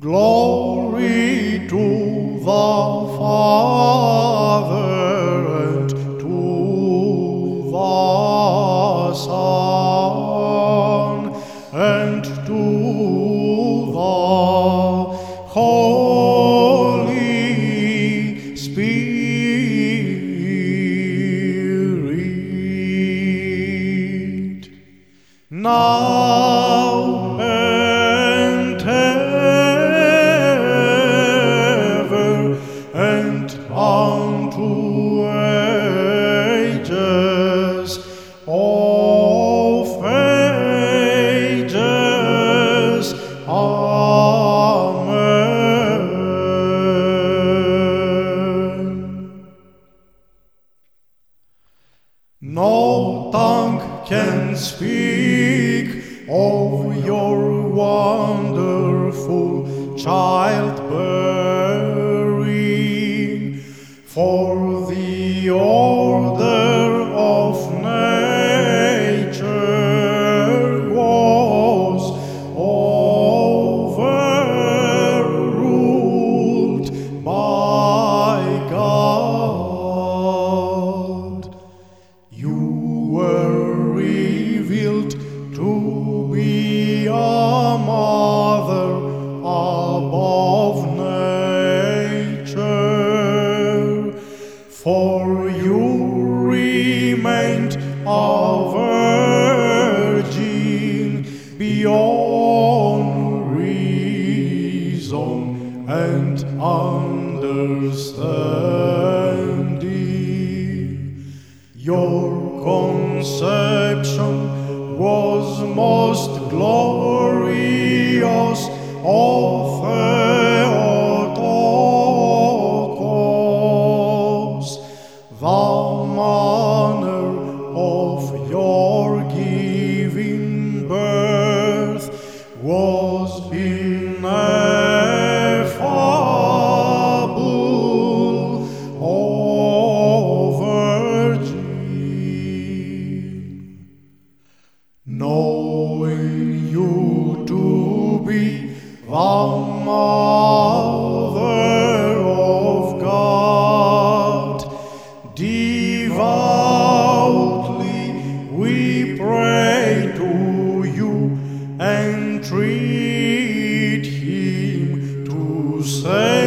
Glory to the Father and to the Son and to the Holy Spirit. Now unto ages of ages. Amen. No tongue can speak of your wonderful childbearing, for a virgin beyond reason and understanding. Your conception was most glorious of Theotokos, the Thou Mother of God, devoutly we pray to you and treat him to save.